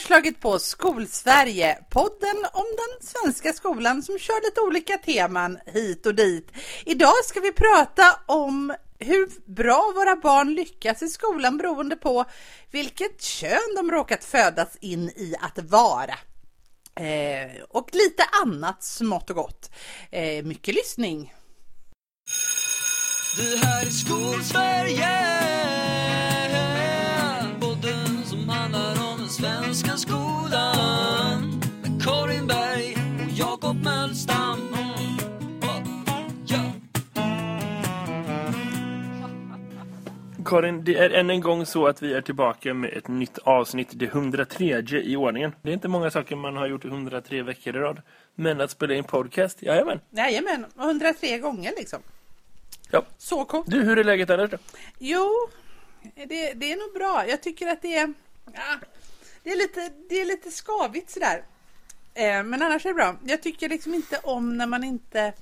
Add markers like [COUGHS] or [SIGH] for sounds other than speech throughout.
slagit på Skolsverige, podden om den svenska skolan som kör lite olika teman hit och dit. Idag ska vi prata om hur bra våra barn lyckas i skolan beroende på vilket kön de råkat födas in i att vara. Eh, och lite annat smått och gott. Eh, mycket lyssning! Det här är Skolsverige Karin, det är än en gång så att vi är tillbaka med ett nytt avsnitt, det 103 i ordningen. Det är inte många saker man har gjort 103 veckor i rad. Men att spela in podcast, jajamän. Jajamän, 103 gånger liksom. Ja. Så coolt. Du, hur är läget annars då? Jo, det, det är nog bra. Jag tycker att det är, ja, det är, lite, det är lite skavigt sådär. Eh, men annars är det bra. Jag tycker liksom inte om när man inte...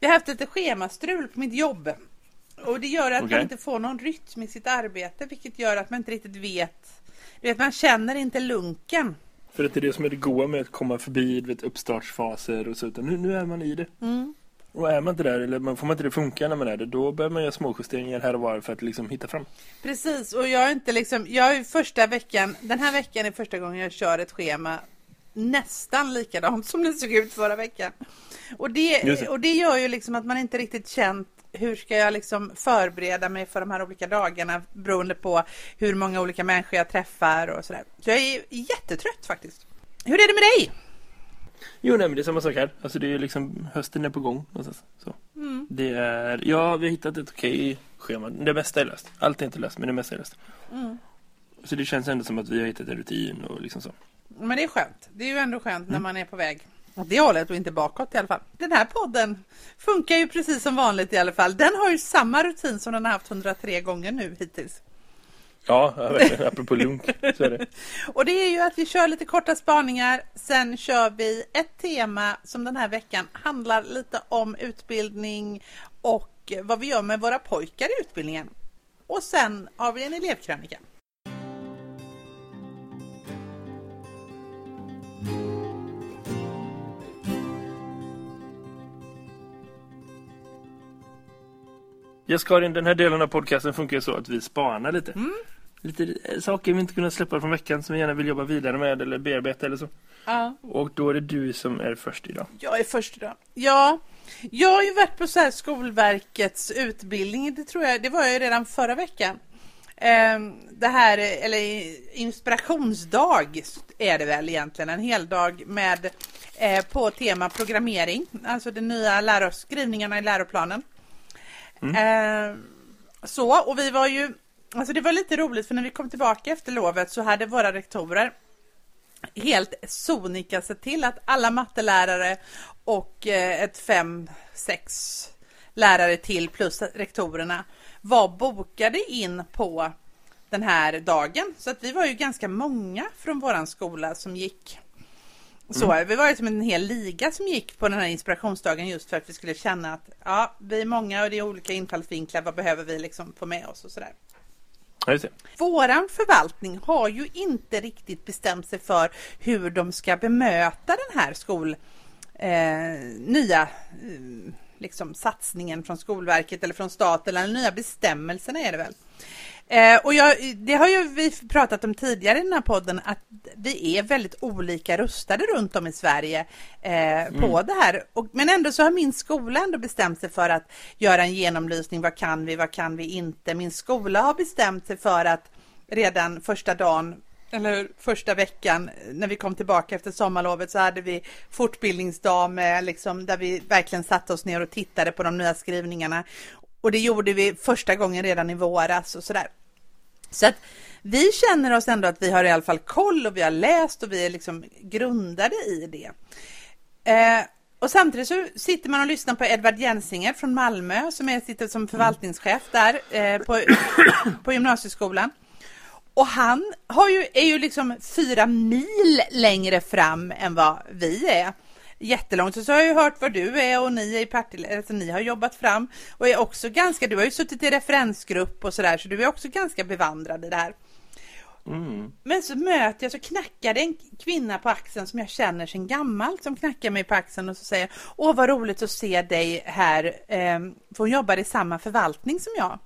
Vi har haft lite schemastrul på mitt jobb. Och det gör att okay. man inte får någon rytm i sitt arbete, vilket gör att man inte riktigt vet. Du vet, man känner inte lunken. För att det är det som är det goda med att komma förbi vet, uppstartsfaser och så. Utan nu, nu är man i det. Mm. Och är man inte där, eller får man inte det funka när man är det, då behöver man göra småjusteringar här och var för att liksom hitta fram. Precis, och jag är inte liksom, jag är första veckan, den här veckan är första gången jag kör ett schema nästan likadant [LAUGHS] som det såg ut förra veckan. Och det, och det gör ju liksom att man inte riktigt känt hur ska jag liksom förbereda mig för de här olika dagarna beroende på hur många olika människor jag träffar och sådär. Så jag är jättetrött faktiskt. Hur är det med dig? Jo, nej, men det är samma sak här. Alltså det är liksom, hösten är på gång. Så. Mm. Det är, ja, vi har hittat ett okej schema. Det mesta är löst. Allt är inte löst, men det mesta är löst. Mm. Så det känns ändå som att vi har hittat en rutin och liksom så. Men det är skönt. Det är ju ändå skönt mm. när man är på väg åt det hållet och inte bakåt i alla fall. Den här podden funkar ju precis som vanligt i alla fall. Den har ju samma rutin som den har haft 103 gånger nu hittills. Ja, verkligen. [LAUGHS] Apropå lunk så är det. [LAUGHS] och det är ju att vi kör lite korta spaningar. Sen kör vi ett tema som den här veckan handlar lite om utbildning och vad vi gör med våra pojkar i utbildningen. Och sen har vi en elevkrönika. Ja, Karin, den här delen av podcasten funkar så att vi spanar lite. Mm. Lite saker vi inte kunnat släppa från veckan som vi gärna vill jobba vidare med eller bearbeta eller så. Ja. Och då är det du som är först idag. Jag är först idag. Ja, jag har ju varit på så här Skolverkets utbildning. Det tror jag, det var jag redan förra veckan. Ehm, det här, eller inspirationsdag är det väl egentligen, en hel dag med eh, på tema programmering, alltså de nya läroskrivningarna i läroplanen. Mm. Eh, så, och vi var ju, alltså det var lite roligt för när vi kom tillbaka efter lovet så hade våra rektorer helt sonika sett till att alla mattelärare och eh, ett fem, sex lärare till plus rektorerna var bokade in på den här dagen. Så att vi var ju ganska många från våran skola som gick så, mm. vi var ju som en hel liga som gick på den här inspirationsdagen just för att vi skulle känna att ja, vi är många och det är olika infallsvinklar. Vad behöver vi liksom få med oss och sådär. Våran förvaltning har ju inte riktigt bestämt sig för hur de ska bemöta den här skol eh, nya eh, liksom satsningen från Skolverket eller från staten eller nya bestämmelserna är det väl. Eh, och jag, det har ju vi pratat om tidigare i den här podden att vi är väldigt olika rustade runt om i Sverige eh, på mm. det här. Och, men ändå så har min skola ändå bestämt sig för att göra en genomlysning. Vad kan vi, vad kan vi inte? Min skola har bestämt sig för att redan första dagen eller första veckan när vi kom tillbaka efter sommarlovet så hade vi fortbildningsdag med liksom, där vi verkligen satte oss ner och tittade på de nya skrivningarna. Och det gjorde vi första gången redan i våras och sådär. Så att vi känner oss ändå att vi har i alla fall koll och vi har läst och vi är liksom grundade i det. Eh, och samtidigt så sitter man och lyssnar på Edvard Jensinger från Malmö som är, sitter som förvaltningschef där eh, på, [COUGHS] på gymnasieskolan. Och han har ju, är ju liksom fyra mil längre fram än vad vi är jättelångt. Så, har jag ju hört vad du är och ni är i Partille, alltså ni har jobbat fram och är också ganska, du har ju suttit i referensgrupp och sådär så du är också ganska bevandrad i det här. Mm. Men så möter jag, så knackar det en kvinna på axeln som jag känner sedan gammalt som knackar mig på axeln och så säger Åh vad roligt att se dig här, eh, för hon jobbar i samma förvaltning som jag.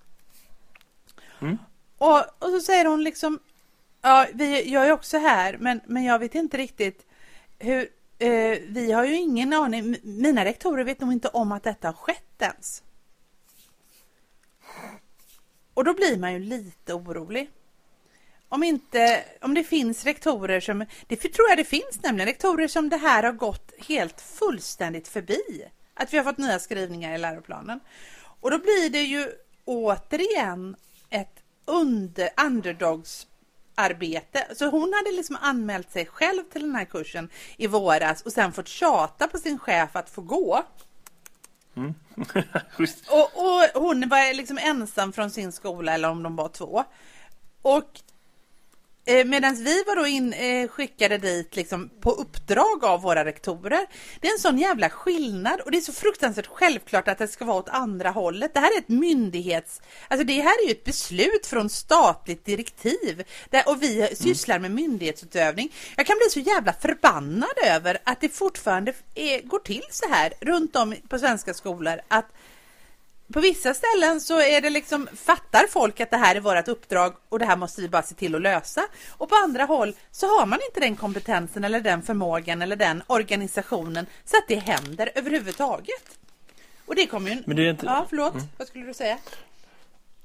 Mm. Och, och så säger hon liksom Ja, vi, jag är också här, men, men jag vet inte riktigt hur, eh, vi har ju ingen aning, mina rektorer vet nog inte om att detta har skett ens. Och då blir man ju lite orolig. Om inte, om det finns rektorer som, det för- tror jag det finns nämligen, rektorer som det här har gått helt fullständigt förbi. Att vi har fått nya skrivningar i läroplanen. Och då blir det ju återigen ett under, underdogsarbete. Så hon hade liksom anmält sig själv till den här kursen i våras och sen fått tjata på sin chef att få gå. [LAUGHS] Schysst. Och, och hon var liksom ensam från sin skola eller om de var två. Och Eh, medan vi var då in, eh, skickade dit liksom på uppdrag av våra rektorer. Det är en sån jävla skillnad och det är så fruktansvärt självklart att det ska vara åt andra hållet. Det här är ett myndighets... Alltså det här är ju ett beslut från statligt direktiv där, och vi sysslar med myndighetsutövning. Jag kan bli så jävla förbannad över att det fortfarande är, går till så här runt om på svenska skolor att på vissa ställen så är det liksom, fattar folk att det här är vårt uppdrag och det här måste vi bara se till att lösa. Och på andra håll så har man inte den kompetensen eller den förmågan eller den organisationen så att det händer överhuvudtaget. Och det kommer ju... Men det är inte... Ja, förlåt. Vad skulle du säga?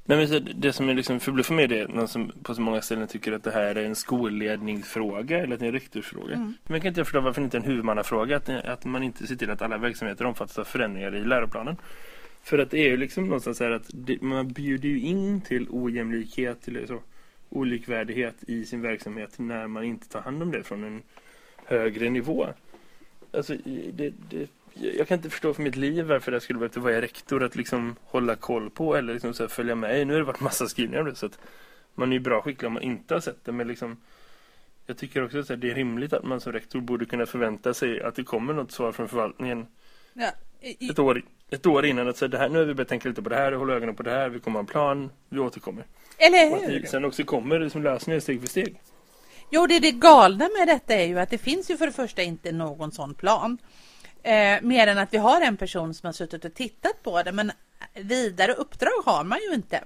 Nej, men så det som är liksom förbluffar med det är någon som på så många ställen tycker att det här är en skolledningsfråga eller att det är en rektorsfråga. Men jag kan inte förstå varför det inte är en huvudmannafråga att, att man inte ser till att alla verksamheter omfattas av förändringar i läroplanen. För att det är ju liksom någonstans så här att det, man bjuder ju in till ojämlikhet, till så, olikvärdighet i sin verksamhet när man inte tar hand om det från en högre nivå. Alltså, det, det, jag kan inte förstå för mitt liv varför det skulle behöva vara rektor att liksom hålla koll på eller liksom så följa med. Nu har det varit massa skrivningar om det så att man är ju bra skicklig om man inte har sett det men liksom jag tycker också att det är rimligt att man som rektor borde kunna förvänta sig att det kommer något svar från förvaltningen Ja, i, ett år, ett år innan att säga det här, nu har vi börjat tänka lite på det här, hålla ögonen på det här, vi kommer ha en plan, vi återkommer. eller Och hur? det sen också kommer liksom lösningar steg för steg. Jo, det, det galna med detta är ju att det finns ju för det första inte någon sån plan. Eh, mer än att vi har en person som har suttit och tittat på det, men vidare uppdrag har man ju inte.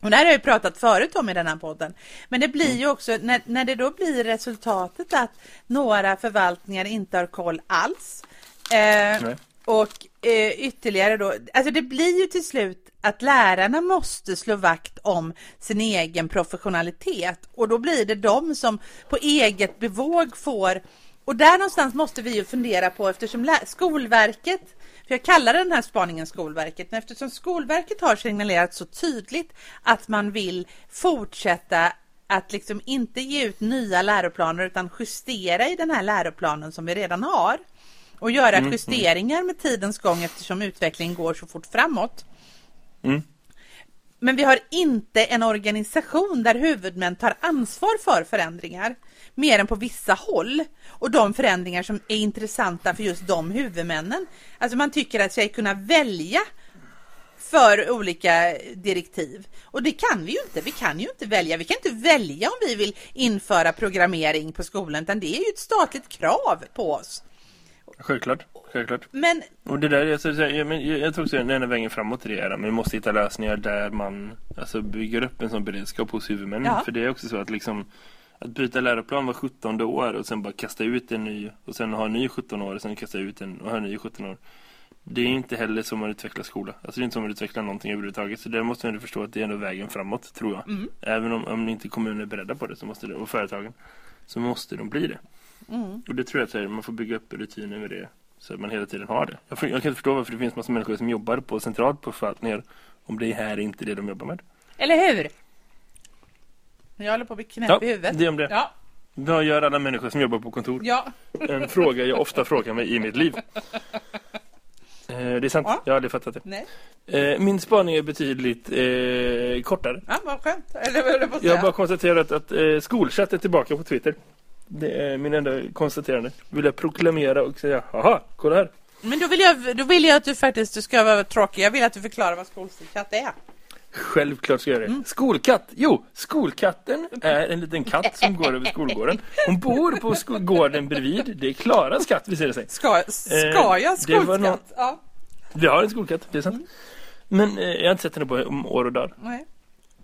Och det här har jag ju pratat förut om i den här podden. Men det blir ju också, när, när det då blir resultatet att några förvaltningar inte har koll alls. Eh, och eh, ytterligare då, alltså det blir ju till slut att lärarna måste slå vakt om sin egen professionalitet. Och då blir det de som på eget bevåg får. Och där någonstans måste vi ju fundera på eftersom Skolverket, för jag kallar den här spaningen Skolverket, men eftersom Skolverket har signalerat så tydligt att man vill fortsätta att liksom inte ge ut nya läroplaner utan justera i den här läroplanen som vi redan har och göra justeringar med tidens gång eftersom utvecklingen går så fort framåt. Mm. Men vi har inte en organisation där huvudmän tar ansvar för förändringar mer än på vissa håll och de förändringar som är intressanta för just de huvudmännen. Alltså man tycker att sig kunna välja för olika direktiv och det kan vi ju inte. Vi kan ju inte välja. Vi kan inte välja om vi vill införa programmering på skolan utan det är ju ett statligt krav på oss. Självklart, självklart. Men Och det där, jag, så, så, jag, men, jag, jag tror också att den enda vägen framåt i det är men vi måste hitta lösningar där man alltså, bygger upp en sån beredskap hos huvudmännen. Ja. För det är också så att liksom att byta läroplan var 17 år och sen bara kasta ut en ny och sen ha en ny 17 år och sen kasta ut en och ha en ny 17 år. Det är inte heller så man utvecklar skola. Alltså det är inte så man utvecklar någonting överhuvudtaget. Så där måste man ändå förstå att det är ändå vägen framåt, tror jag. Mm. Även om, om inte kommunen är beredda på det, så måste det, och företagen, så måste de bli det. Mm, Och det tror jag att här, man får bygga upp rutiner med det. Så att man hela tiden har det. Jag, jag kan inte förstå varför det finns massa människor som jobbar på centralt på förvaltningar om det här är inte det de jobbar med. eller hur? Jag håller på att bli knäpp Ja, i huvudet. det om det. Ja, Vad gör alla människor som jobbar på kontor? ja. En fråga jag ofta frågar mig i mitt liv. [LAUGHS] Eh, det är sant, Ja. jag har aldrig fattat det. Nej. Eh, min spaning är betydligt eh, kortare. Ja, vad skönt. Eller vad jag har bara konstaterat att eh, skolchatt är tillbaka på Twitter. Det är min enda konstaterande. Vill jag proklamera och säga, haha, kolla här. Men då vill, jag, då vill jag att du faktiskt, du ska vara tråkig, jag vill att du förklarar vad skolchatt är. Självklart ska jag det. Skolkatt. Jo, skolkatten är en liten katt som går över skolgården. Hon bor på gården bredvid. Det är Klaras katt, visst är det sig. Ska, ska jag det var någon-? Ja. Vi har en skolkatt, det är sant. Men eh, jag har inte sett henne på om år och dag. Nej.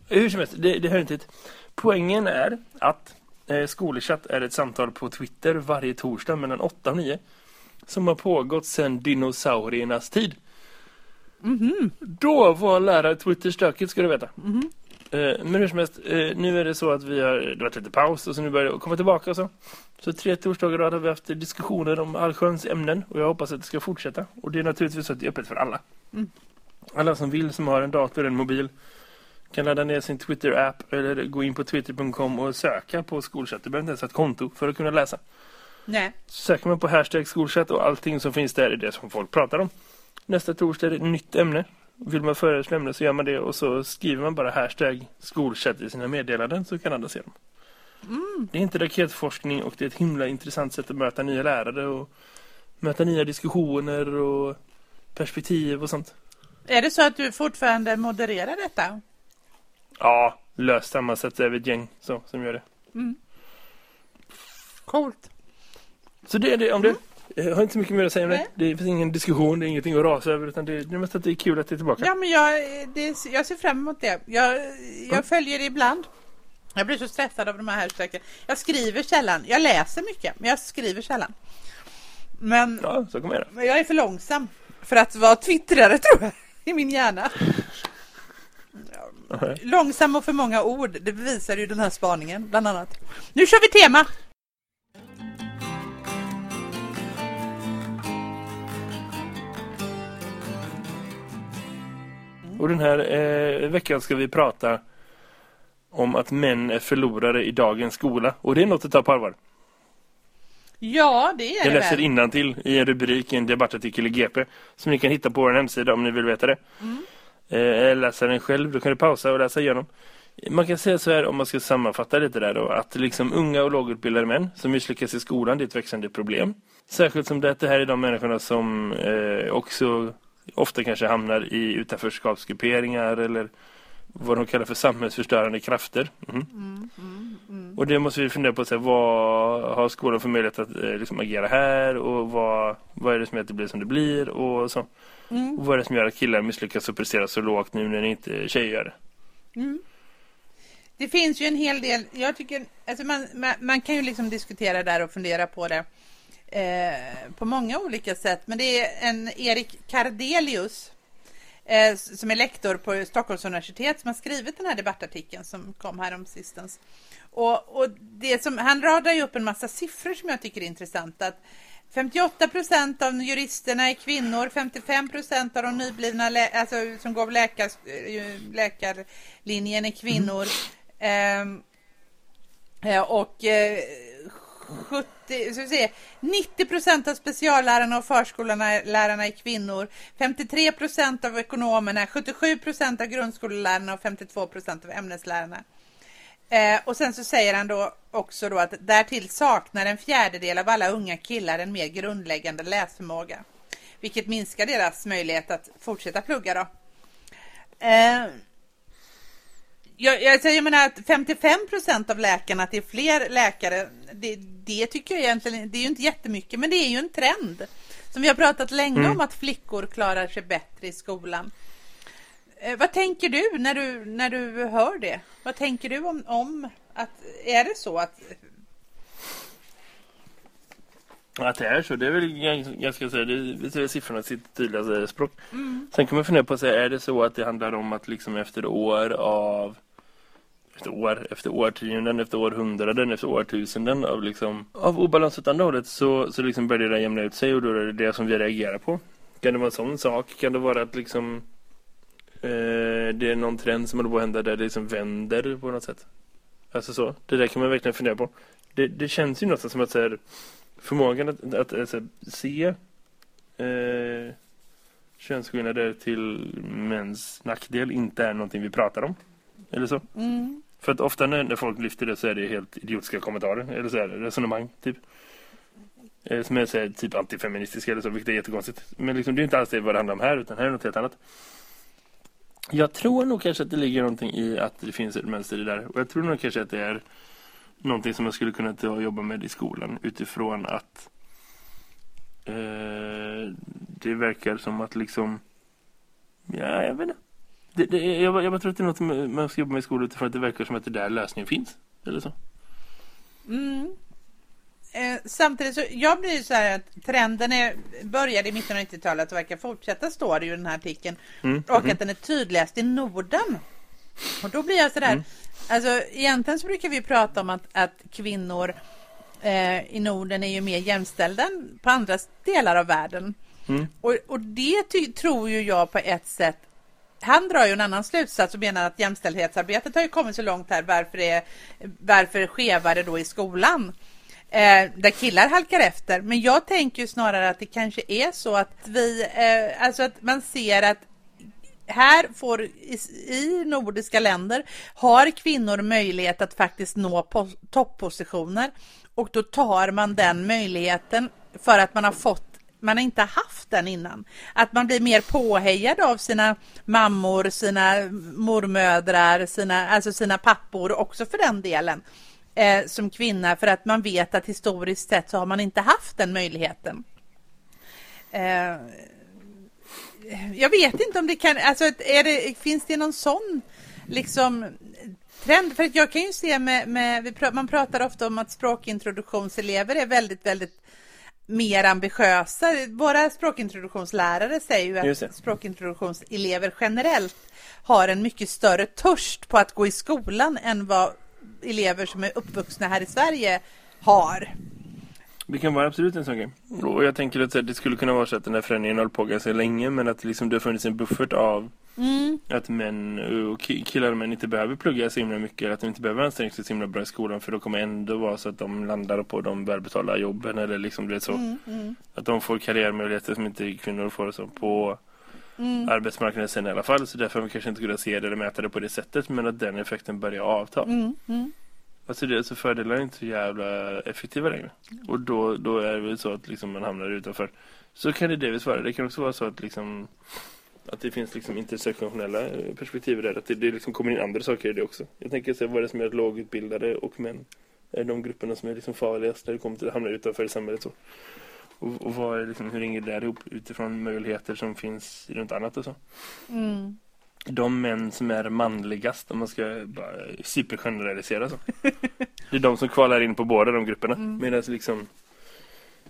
Hur som helst, det, det hör inte hit. Poängen är att eh, Skolchatt är ett samtal på Twitter varje torsdag mellan 8 och 9. Som har pågått sedan dinosauriernas tid. Då var lärare Twitter stökigt ska du veta. Eh, men hur som helst, eh, nu är det så att vi har, det har varit lite paus och så nu börjar det komma tillbaka och så. Så tre torsdagar rad har vi haft diskussioner om allsköns ämnen och jag hoppas att det ska fortsätta. Och det är naturligtvis så att det är öppet för alla. Alla som vill, som har en dator eller en mobil kan ladda ner sin Twitter-app eller gå in på twitter.com och söka på skolchatt. Du behöver inte ens ha ett konto för att kunna läsa. Nej. Söker man på hashtag skolchatt och allting som finns där är det som folk pratar om. Nästa torsdag är det ett nytt ämne. Vill man föreslå ämne så gör man det och så skriver man bara hashtag skolchatt i sina meddelanden så kan alla se dem. Det är inte raketforskning och det är ett himla intressant sätt att möta nya lärare och möta nya diskussioner och perspektiv och sånt. Är det så att du fortfarande modererar detta? Ja, löst sammansatt över ett gäng så, som gör det. Coolt. Så det är det om det. Jag har inte så mycket mer att säga om det. Nej. Det finns ingen diskussion, det är ingenting att rasa över utan det, det är mest att det är kul att det är tillbaka. Ja, men jag, det, jag ser fram emot det. Jag, jag följer det ibland. Jag blir så stressad av de här hashtaggen. Jag skriver sällan. Jag läser mycket, men jag skriver sällan. Men Ja, så göra. men jag är för långsam för att vara twittrare [LAUGHS] tror jag, i min hjärna. Långsam och för många ord, det bevisar ju den här spaningen bland annat. Nu kör vi tema! Och den här eh, veckan ska vi prata om att män är förlorare i dagens skola. Och det är något att ta på allvar. Ja, det är Jag det läser väl. innantill i en rubrik i en debattartikel i GP som ni kan hitta på vår hemsida om ni vill veta det. Eh, eh, läsa den själv, då kan du pausa och läsa igenom. Man kan säga så här om man ska sammanfatta lite där då, att liksom unga och lågutbildade män som misslyckas i skolan, det är ett växande problem. Särskilt som det, här är de människorna som eh, också ofta kanske hamnar i utanförskapsgrupperingar eller vad de kallar för samhällsförstörande krafter. Mhm. Och det måste vi fundera på, så här, vad har skolan för möjlighet att eh, liksom agera här och vad, vad är det som gör att det blir som det blir och så. Och vad är det som gör att killar misslyckas och presterar så lågt nu när inte tjejer gör det? Det finns ju en hel del, jag tycker, alltså man, man, man kan ju liksom diskutera där och fundera på det eh, på många olika sätt. Men det är en Erik Kardelius eh, som är lektor på Stockholms universitet som har skrivit den här debattartikeln som kom här om sistens. Och, och det som, han radar ju upp en massa siffror som jag tycker är intressanta. Att 58 procent av juristerna är kvinnor, 55 procent av de nyblivna alltså, som går läkar, eh, läkarlinjen är kvinnor. Ehm, eh, och eh, 70, ska vi se, 90 procent av speciallärarna och förskollärarna är kvinnor. 53 procent av ekonomerna, 77 procent av grundskollärarna och 52 procent av ämneslärarna. Eh, och sen så säger han då också då att därtill saknar en fjärdedel av alla unga killar en mer grundläggande läsförmåga. Vilket minskar deras möjlighet att fortsätta plugga då. Eh, jag, jag, säger, jag menar att 55 procent av läkarna, att det är fler läkare, det, det tycker jag egentligen, det är ju inte jättemycket, men det är ju en trend. Som vi har pratat länge om att flickor klarar sig bättre i skolan. Eh, vad tänker du när du, när du hör det? Vad tänker du om, om att, är det så att att det är så, det är väl ganska, så det, är siffrorna sitt tydliga språk. Sen kan man fundera på, så säga, är det så att det handlar om att liksom efter år av efter år, efter årtionden, efter århundraden, efter årtusenden av liksom av obalans åt andra hållet så, så liksom börjar det där jämna ut sig och då är det det som vi reagerar på. Kan det vara en sån sak? Kan det vara att liksom eh, det är någon trend som håller på att hända där det liksom vänder på något sätt? Alltså så, det där kan man verkligen fundera på. Det, det känns ju något som att säga förmågan att, att, att, här, se eh, könsskillnader till mäns nackdel inte är någonting vi pratar om. Eller så. mm, För att ofta när, när folk lyfter det så är det helt idiotiska kommentarer. Eller så är det resonemang, typ. Eh, Som är här, typ antifeministiska eller så, vilket är jättekonstigt. Men liksom, det är inte alls det vad det handlar om här, utan här är något helt annat. Jag tror nog kanske att det ligger någonting i att det finns ett mönster i det där. Och jag tror nog kanske att det är någonting som jag skulle kunna ta och jobba med i skolan utifrån att eh, det verkar som att liksom ja, jag vet inte. Det, det, jag, jag tror att det är något man ska jobba med i skolan utifrån att det verkar som att det där lösningen finns. Eller så. Mm. Eh, samtidigt så, jag blir så här att trenden är, började i mitten av 90-talet och verkar fortsätta står det ju i den här artikeln. Mm. Och mm. att den är tydligast i Norden. Och då blir jag så där, mm. Alltså egentligen så brukar vi prata om att, att kvinnor eh, i Norden är ju mer jämställda än på andra delar av världen. Mm. Och, och det tror ju jag på ett sätt han drar ju en annan slutsats och menar att jämställdhetsarbetet har ju kommit så långt här. Varför är varför skevare då i skolan? Eh, där killar halkar efter. Men jag tänker snarare att det kanske är så att vi, eh, alltså att man ser att här får i, i nordiska länder har kvinnor möjlighet att faktiskt nå toppositioner och då tar man den möjligheten för att man har fått man har inte haft den innan. Att man blir mer påhejad av sina mammor, sina mormödrar, sina, alltså sina pappor också för den delen eh, som kvinna för att man vet att historiskt sett så har man inte haft den möjligheten. Eh, jag vet inte om det kan, alltså är det, finns det någon sån liksom trend? För att jag kan ju se med, med man pratar ofta om att språkintroduktionselever är väldigt, väldigt mer ambitiösa. Våra språkintroduktionslärare säger ju att språkintroduktionselever generellt har en mycket större törst på att gå i skolan än vad elever som är uppvuxna här i Sverige har. Det kan vara absolut en sån grej. Och jag tänker att det skulle kunna vara så att den här förändringen har på ganska länge men att liksom det har funnits en buffert av mm. att män och killar och män inte behöver plugga så himla mycket att de inte behöver anstränga sig så himla bra i skolan för då kommer ändå vara så att de landar på de välbetalda jobben eller liksom det så. Mm, mm. Att de får karriärmöjligheter som inte kvinnor får så på mm. arbetsmarknaden sen i alla fall. Så därför har vi kanske inte kunnat se det eller mäta det på det sättet. Men att den effekten börjar avta. Mm. Mm. Alltså det, alltså fördelar är inte så jävla effektiva längre. Och då, då är det väl så att liksom man hamnar utanför. Så kan det delvis vara. Det kan också vara så att liksom att det finns liksom intersektionella eh, perspektiv där. Att det, det liksom kommer in andra saker i det också. Jag tänker så vad är det som gör att lågutbildade och män är de grupperna som är liksom farligast när det kommer till att hamna utanför i samhället. Så. Och, och vad är liksom, hur ringer det där ihop utifrån möjligheter som finns runt annat och så? Mm. De män som är manligast, om man ska bara supergeneralisera så. det är de som kvalar in på båda de grupperna. Mm. Medan liksom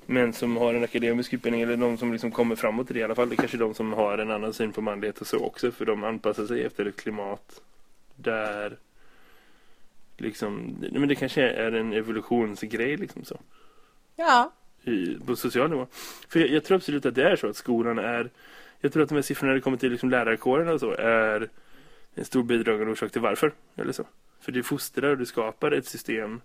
män som har en akademisk utbildning eller de som liksom kommer framåt i det i alla fall. Det är kanske de som har en annan syn på manlighet och så också. För de anpassar sig efter ett klimat där liksom, men det kanske är en evolutionsgrej liksom så. Ja, i, på social nivå. För jag, jag, tror absolut att det är så att skolan är jag tror att de här siffrorna när det kommer till liksom lärarkåren och så är en stor bidragande orsak till varför. Eller så. För det fostrar och det skapar ett system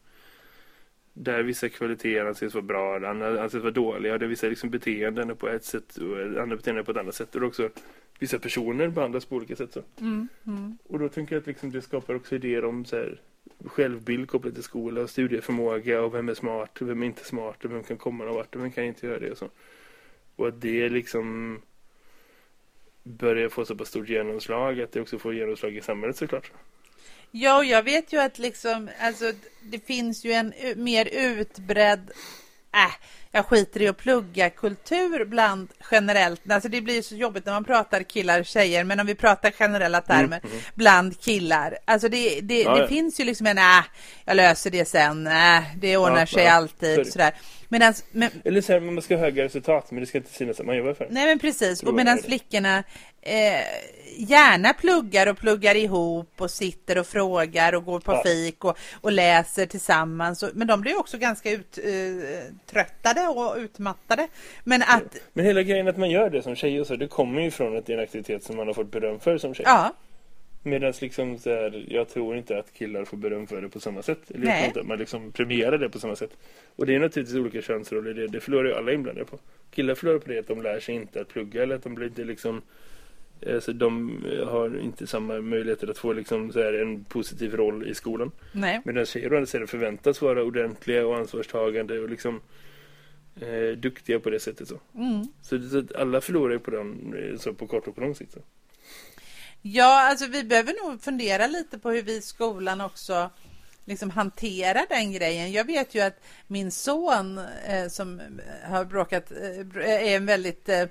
där vissa kvaliteter anses vara bra, andra anses vara dåliga. Där vissa liksom beteenden är på ett sätt och andra beteenden på ett annat sätt. Och också vissa personer behandlas på olika sätt. Så. Mm, mm. Och då tänker jag att liksom det skapar också idéer om så här, självbild kopplat till skola och studieförmåga och vem är smart och vem är inte smart och vem kan komma någon vart och vem kan inte göra det och så. Och att det liksom börjar få så pass stort genomslag att det också får genomslag i samhället såklart. Ja, jag vet ju att liksom, alltså det finns ju en mer utbredd, äh, jag skiter i att plugga kultur bland generellt. Alltså det blir så jobbigt när man pratar killar och tjejer. Men om vi pratar generella termer mm, mm. bland killar. Alltså det, det, ja, det ja. finns ju liksom en, äh, jag löser det sen. Äh, det ordnar ja, sig alltid. Sådär. Medans, men, Eller så här, man ska ha höga resultat men det ska inte synas att man jobbar för Nej men precis. Och medan flickorna eh, gärna pluggar och pluggar ihop och sitter och frågar och går på ja. fik och, och läser tillsammans. Men de blir också ganska uttröttade uh, och utmattade. Men att... Men hela grejen att man gör det som tjej och så, det kommer ju från att det är en aktivitet som man har fått beröm för som tjej. Ja. Medan liksom så här, jag tror inte att killar får beröm för det på samma sätt. Eller tror inte att man liksom premierar det på samma sätt. Och det är naturligtvis olika könsroller. Det, det förlorar ju alla inblandade på. Killar förlorar på det att de lär sig inte att plugga eller att de blir inte liksom Alltså de har inte samma möjligheter att få liksom så här en positiv roll i skolan. Nej. Medan tjejer å förväntas vara ordentliga och ansvarstagande och liksom eh, duktiga på det sättet. Så, mm. så, så alla förlorar ju på den så på kort och på lång sikt. Så. Ja, alltså vi behöver nog fundera lite på hur vi i skolan också liksom hanterar den grejen. Jag vet ju att min son eh, som eh, har bråkat eh, är en väldigt eh, eh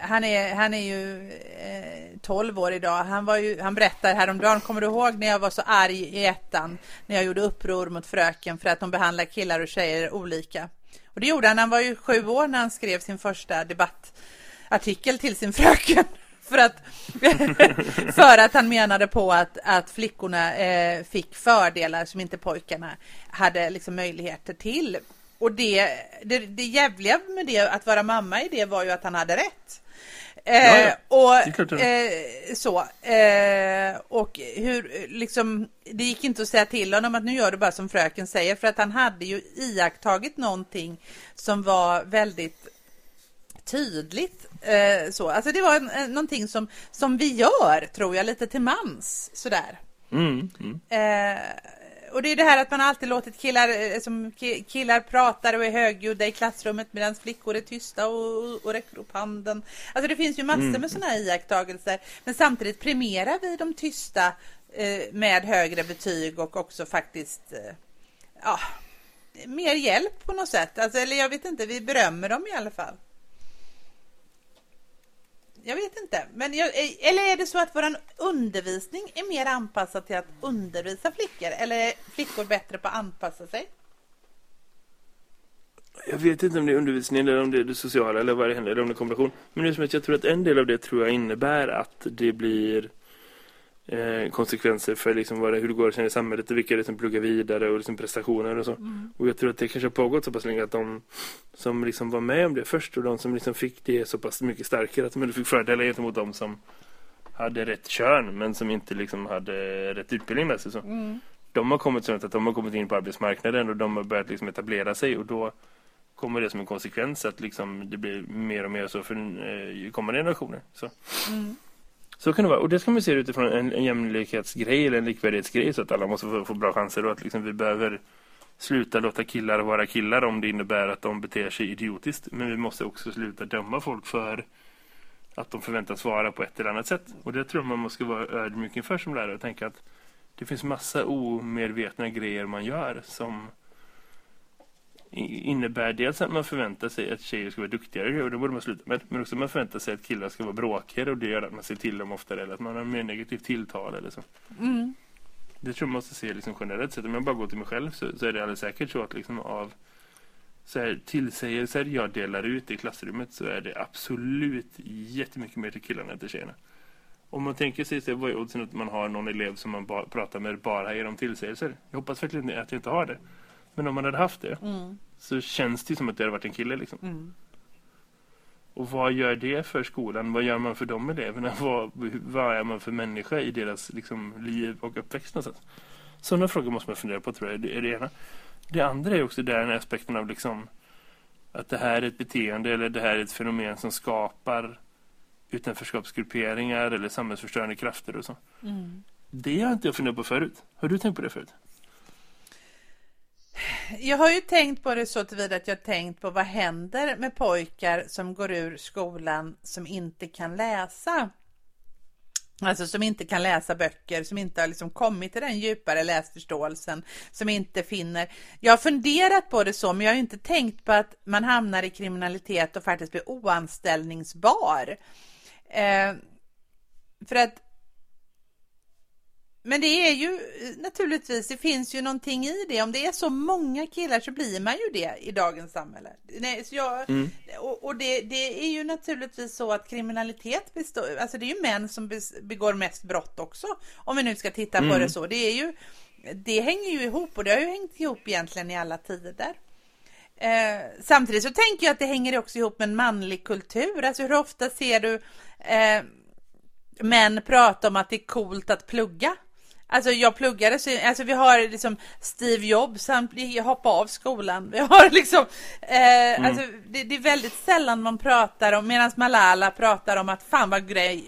han är, han är ju eh, 12 år idag. Han, var ju, han berättar häromdagen, kommer du ihåg när jag var så arg i ettan? När jag gjorde uppror mot fröken för att de behandlar killar och tjejer olika. Och det gjorde han, han var ju sju år när han skrev sin första debattartikel till sin fröken. För att, [LAUGHS] för att han menade på att, att flickorna eh, fick fördelar som inte pojkarna hade liksom möjligheter till. Och det, det, det jävliga med det, att vara mamma i det var ju att han hade rätt. Eh, ja, ja. Och eh, så. Eh, och hur liksom, det gick inte att säga till honom att nu gör du bara som fröken säger för att han hade ju iakttagit någonting som var väldigt tydligt. Eh, så. Alltså det var en, någonting som, som vi gör, tror jag, lite till mans. Sådär. Mm, mm. Eh, och det är det här att man alltid låtit killar, eh, som killar pratar och är högljudda i klassrummet medan flickor är tysta och, och räcker upp handen. Alltså det finns ju massor mm. med sådana iakttagelser. Men samtidigt premierar vi de tysta eh, med högre betyg och också faktiskt eh, ja, mer hjälp på något sätt. Alltså, eller jag vet inte, vi berömmer dem i alla fall. Jag vet inte. Men jag, eh, eller är det så att vår undervisning är mer anpassad till att undervisa flickor? Eller är flickor bättre på att anpassa sig? Jag vet inte om det är undervisningen eller om det är det sociala eller vad det händer, eller om det är kombination. Men det är som att jag tror att en del av det tror jag innebär att det blir eh, konsekvenser för liksom vad det, hur det går sen i samhället och vilka det som pluggar vidare och liksom prestationer och så. Mm. Och jag tror att det kanske har pågått så pass länge att de som liksom var med om det först och de som liksom fick det så pass mycket starkare att de fick fördelar gentemot de som hade rätt kön men som inte liksom hade rätt utbildning med sig. Så. Mm. De har kommit så att de har kommit in på arbetsmarknaden och de har börjat liksom etablera sig och då kommer det som en konsekvens att liksom det blir mer och mer så för eh, kommande generationer. Så. Mm. Så kan det vara. Och det ska man se utifrån en, en jämlikhetsgrej eller en likvärdighetsgrej så att alla måste få, få bra chanser och att liksom vi behöver sluta låta killar vara killar om det innebär att de beter sig idiotiskt. Men vi måste också sluta döma folk för att de förväntas vara på ett eller annat sätt. Och det tror jag man måste vara ödmjuk inför som lärare och tänka att det finns massa omedvetna grejer man gör som innebär dels att man förväntar sig att tjejer ska vara duktigare och det borde man sluta med. Men också man förväntar sig att killar ska vara bråkigare och det gör att man ser till dem oftare eller att man har mer negativt tilltal eller så. Mm. Det tror jag man måste se liksom generellt sett. Om jag bara går till mig själv så, så är det alldeles säkert så att liksom av så här, tillsägelser jag delar ut i klassrummet så är det absolut jättemycket mer till killarna än till tjejerna. Om man tänker sig så vad är oddsen att man har någon elev som man pratar med bara ger dem tillsägelser. Jag hoppas verkligen att jag inte har det. Men om man hade haft det mm. så känns det som att det hade varit en kille liksom. Mm. Och vad gör det för skolan? Vad gör man för de eleverna? [LAUGHS] Vad, vad är man för människa i deras liksom, liv och uppväxt någonstans? Sådana frågor måste man fundera på tror jag är det ena. Det andra är också den aspekten av liksom att det här är ett beteende eller det här är ett fenomen som skapar utanförskapsgrupperingar eller samhällsförstörande krafter och så. Mm. Det har inte jag funderat på förut. Har du tänkt på det förut? Jag har ju tänkt på det så tillvida att jag har tänkt på vad händer med pojkar som går ur skolan som inte kan läsa. Alltså som inte kan läsa böcker, som inte har liksom kommit till den djupare läsförståelsen, som inte finner... Jag har funderat på det så, men jag har inte tänkt på att man hamnar i kriminalitet och faktiskt blir oanställningsbar. Eh, för att men det är ju eh, naturligtvis, det finns ju någonting i det. Om det är så många killar så blir man ju det i dagens samhälle. Nej, så jag, mm. Och, och det, det, är ju naturligtvis så att kriminalitet består, alltså det är ju män som begår mest brott också. Om vi nu ska titta mm. på det så. Det är ju, det hänger ju ihop och det har ju hängt ihop egentligen i alla tider. Eh, samtidigt så tänker jag att det hänger också ihop med en manlig kultur. Alltså hur ofta ser du eh, män prata om att det är coolt att plugga? Alltså jag pluggade, så, alltså vi har liksom Steve Jobs, han hoppade av skolan. Vi har [LAUGHS] liksom, eh, mm. alltså det, det, är väldigt sällan man pratar om, medan Malala pratar om att fan vad grej,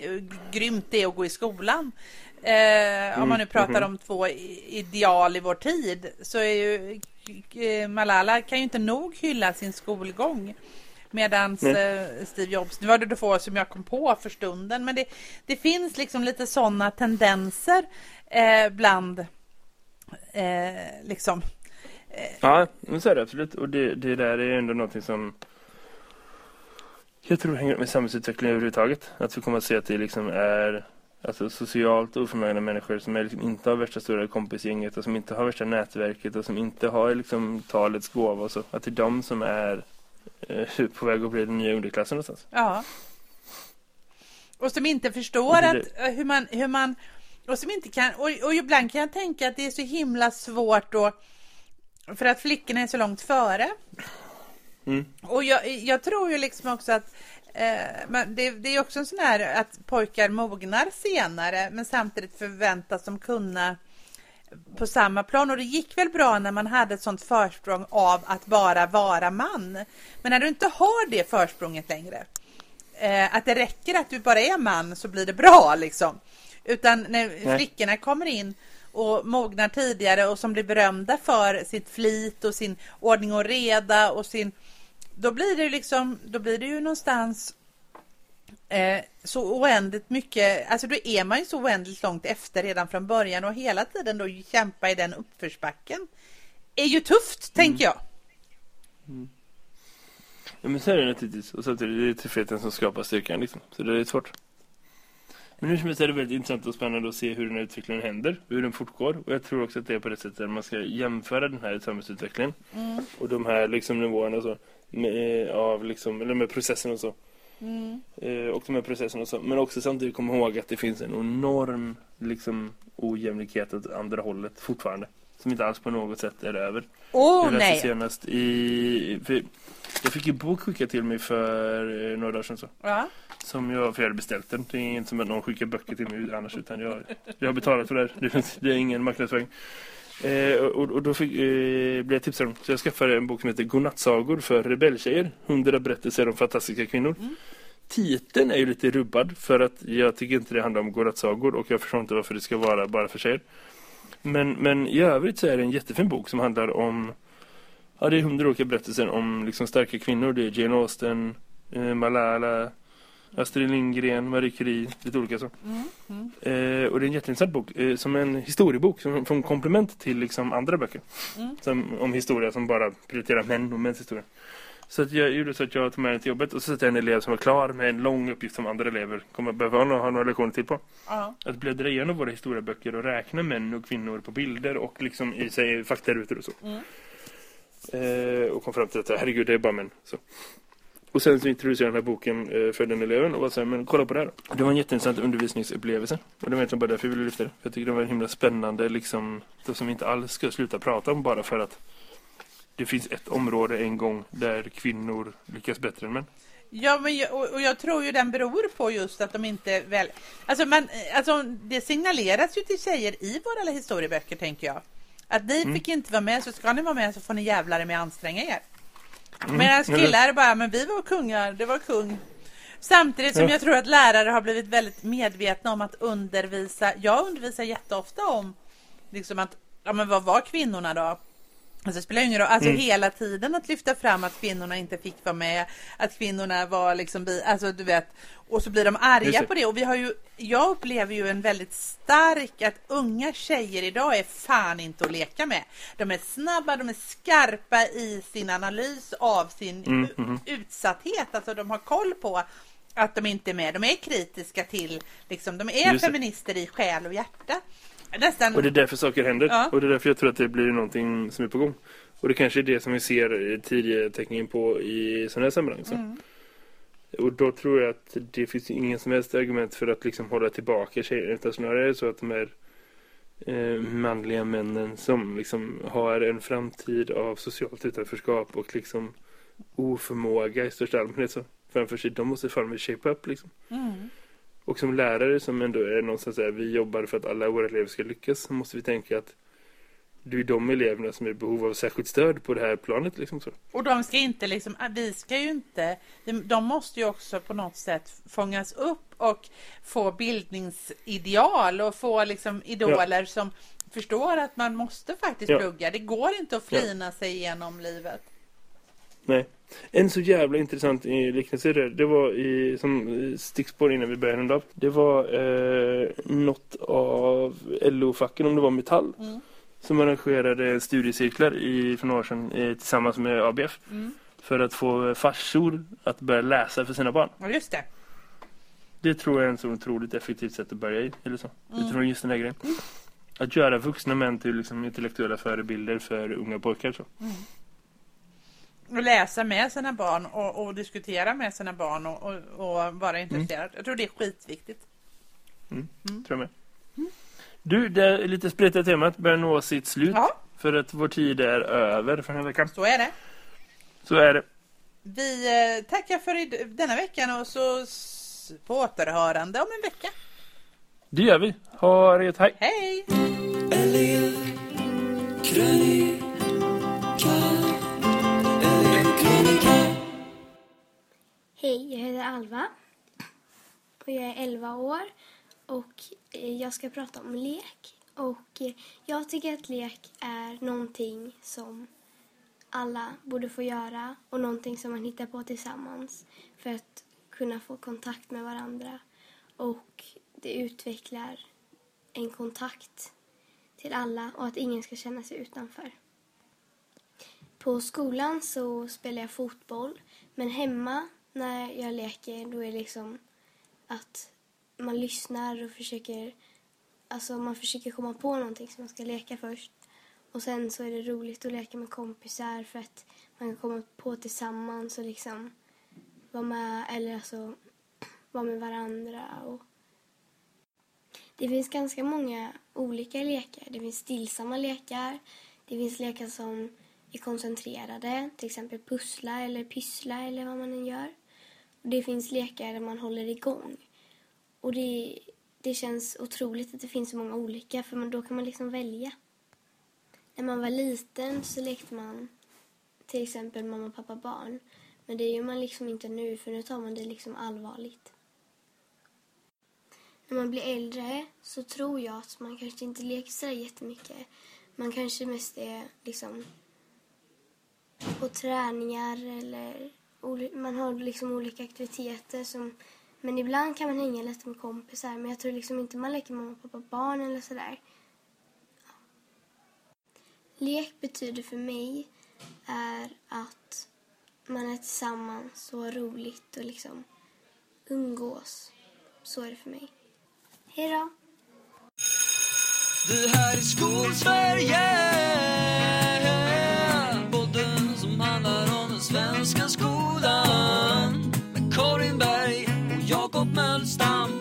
grymt det är att gå i skolan. Eh, mm. Om man nu pratar mm. om två ideal i vår tid så är ju eh, Malala kan ju inte nog hylla sin skolgång. Medans eh, Steve Jobs, nu var det det få som jag kom på för stunden, men det, det finns liksom lite sådana tendenser eh, bland eh, liksom Ja, men så är det absolut. Och det, det där är ändå någonting som jag tror hänger upp med samhällsutvecklingen överhuvudtaget. Att vi kommer att se att det liksom är alltså, socialt oförmögna människor som är liksom inte har värsta stora kompisgänget och som inte har värsta nätverket och som inte har liksom talets gåva och så. Att det är de som är eh, på väg att bli den nya underklassen någonstans. Ja. Och som inte förstår att, eh, hur, man, hur man... Och som inte kan... Och, och ibland kan jag tänka att det är så himla svårt då... För att flickorna är så långt före. Mm. Och jag, jag tror ju liksom också att eh, men det, det är också en sån här att pojkar mognar senare men samtidigt förväntas de kunna på samma plan och det gick väl bra när man hade ett sånt försprång av att bara vara man. Men när du inte har det försprånget längre eh, att det räcker att du bara är man så blir det bra liksom. Utan när Nej. flickorna kommer in och mognar tidigare och som blir berömda för sitt flit och sin ordning och reda och sin då blir det ju liksom då blir det ju någonstans eh, så oändligt mycket alltså då är man ju så oändligt långt efter redan från början och hela tiden då kämpa i den uppförsbacken är ju tufft tänker jag. Ja, men så är det naturligtvis. Och samtidigt är det tuffheten som skapar styrkan liksom. Så det är svårt. Men som helst är det väldigt intressant och spännande att se hur den här utvecklingen händer, hur den fortgår. Och jag tror också att det är på det sättet att man ska jämföra den här samhällsutvecklingen och de här liksom nivåerna och så, med, av liksom, eller med processen och så. Eh, och de här processerna så. Men också samtidigt komma ihåg att det finns en enorm liksom, ojämlikhet åt andra hållet fortfarande. Som inte alls på något sätt är över. Åh Jag nej! senast i... Jag fick en bok skickad till mig för eh, några dagar sedan så. Ja. Som jag, för jag hade beställt den. Det är inte som att någon skickar böcker till mig annars utan jag, jag har betalat för det här. Det är ingen marknadsföring. Eh, och, och då fick, eh, blev jag tipsad om. Så jag skaffade en bok som heter Godnattsagor för rebelltjejer. Hundra berättelser om fantastiska kvinnor. Titeln är ju lite rubbad för att jag tycker inte det handlar om godnattsagor och jag förstår inte varför det ska vara bara för tjejer. Men, men i övrigt så är det en jättefin bok som handlar om Ja, det är hundra olika berättelser om liksom starka kvinnor. Det är Jane Austen, eh, Malala, Astrid Lindgren, Marie Curie, lite olika så. Eh, och det är en jätteintressant bok, eh, som en historiebok, som, som komplement till liksom andra böcker. Som, om historia som bara prioriterar män och mäns historia. Så att jag gjorde så att jag tog med den till jobbet och så satte jag en elev som var klar med en lång uppgift som andra elever kommer behöva ha några, ha några lektioner till på. Ja. Att bläddra igenom våra historieböcker och räkna män och kvinnor på bilder och liksom i sig faktarutor och så. Eh, och kom fram till att herregud, det är bara män. Så. Och sen så introducerade jag den här boken eh, för den eleven och var så här, men kolla på det här. Det var en jätteintressant undervisningsupplevelse. Och det var egentligen bara därför jag ville lyfta det. För jag tycker det var en himla spännande, liksom, det som vi inte alls ska sluta prata om bara för att det finns ett område en gång där kvinnor lyckas bättre än män. Ja, men jag, och, och jag tror ju den beror på just att de inte väl... Alltså, man, alltså det signaleras ju till tjejer i våra historieböcker, tänker jag. Att ni Mm. fick inte vara med, så ska ni vara med så får ni jävlar med anstränga er. Medan eller- killar bara, men vi var kungar, det var kung. Samtidigt som Ja. jag tror att lärare har blivit väldigt medvetna om att undervisa. Jag undervisar jätteofta om liksom att, ja men vad var kvinnorna då? Alltså det spelar ju ingen roll, alltså Mm. hela tiden att lyfta fram att kvinnorna inte fick vara med, att kvinnorna var liksom, bi- alltså du vet, och så blir de arga det. på det. Och vi har ju, jag upplever ju en väldigt stark, att unga tjejer idag är fan inte att leka med. De är snabba, de är skarpa i sin analys av sin Mm, mhm. utsatthet, alltså de har koll på att de inte är med. De är kritiska till, liksom, de är Just det. feminister i själ och hjärta. Nästan, Och det är därför saker händer. Ja. Och det är därför jag tror att det blir någonting som är på gång. Och det kanske är det som vi ser tidigare teckningen på i sådana här sammanhang. Så. Mm. Och då tror jag att det finns ingen som helst argument för att liksom hålla tillbaka tjejer. Utan snarare är det så att de här eh, manliga männen som liksom har en framtid av socialt utanförskap och liksom oförmåga i största allmänhet så framför sig. De måste fan med shape up liksom. Mm. Och som lärare som ändå är någonstans där vi jobbar för att alla våra elever ska lyckas så måste vi tänka att det är de eleverna som är i behov av särskilt stöd på det här planet liksom så. Och de ska inte liksom, vi ska ju inte, de- måste ju också på något sätt fångas upp och få bildningsideal och få liksom idoler som förstår att man måste faktiskt Ja. plugga. Det går inte att Ja. flina sig igenom livet. Nej. En så jävla intressant i liknelse där, det var i, som stickspår innan vi började runda. Det var eh, något av LO-facken, om det var Metall, Mm. som arrangerade studiecirklar i, för några år sedan eh, tillsammans med ABF. Mm. För att få farsor att börja läsa för sina barn. Ja, just det. Det tror jag är en så otroligt effektivt sätt att börja i. Eller så. Mm. Utifrån just den här grejen. Att göra vuxna män till liksom, intellektuella förebilder för unga pojkar. Så. Och läsa med sina barn och, och diskutera med sina barn och, och, och vara intresserad. Jag tror det är skitviktigt. Tror jag med. Du, det lite spretiga temat börjar nå sitt slut. Ja, För att vår tid är över för den här veckan. så är det. Så är det. Vi eh, tackar för denna veckan och så på återhörande om en vecka. Det gör vi. Ha det gött. Hej! Hej! Hej, jag heter Alva och jag är 11 år och eh, jag ska prata om lek. Och eh, jag tycker att lek är någonting som alla borde få göra och någonting som man hittar på tillsammans för att kunna få kontakt med varandra. Och det utvecklar en kontakt till alla och att ingen ska känna sig utanför. På skolan så spelar jag fotboll, men hemma när jag leker då är det liksom att man lyssnar och försöker, alltså man försöker komma på någonting som man ska leka först. Och sen så är det roligt att leka med kompisar för att man kan komma på tillsammans och liksom vara med, eller alltså [CLEARS THROAT] vara med varandra och det finns ganska många olika lekar. Det finns stillsamma lekar. Det finns lekar som är koncentrerade, till exempel pussla eller pyssla eller vad man än gör. Och det finns lekar där man håller igång. Och det, det känns otroligt att det finns så många olika för man, då kan man liksom välja. När man var liten så lekte man till exempel mamma, pappa, barn. Men det gör man liksom inte nu för nu tar man det liksom allvarligt. När man blir äldre så tror jag att man kanske inte leker så jättemycket. Man kanske mest är liksom på träningar eller man har liksom olika aktiviteter som men ibland kan man hänga lite med kompisar men jag tror liksom inte man leker mamma, pappa, barn eller sådär. Ja. Lek betyder för mig är att man är tillsammans och har roligt och liksom umgås. Så är det för mig. Hej då! Det här är Skolsverige Podden som handlar om den svenska skolan Stop.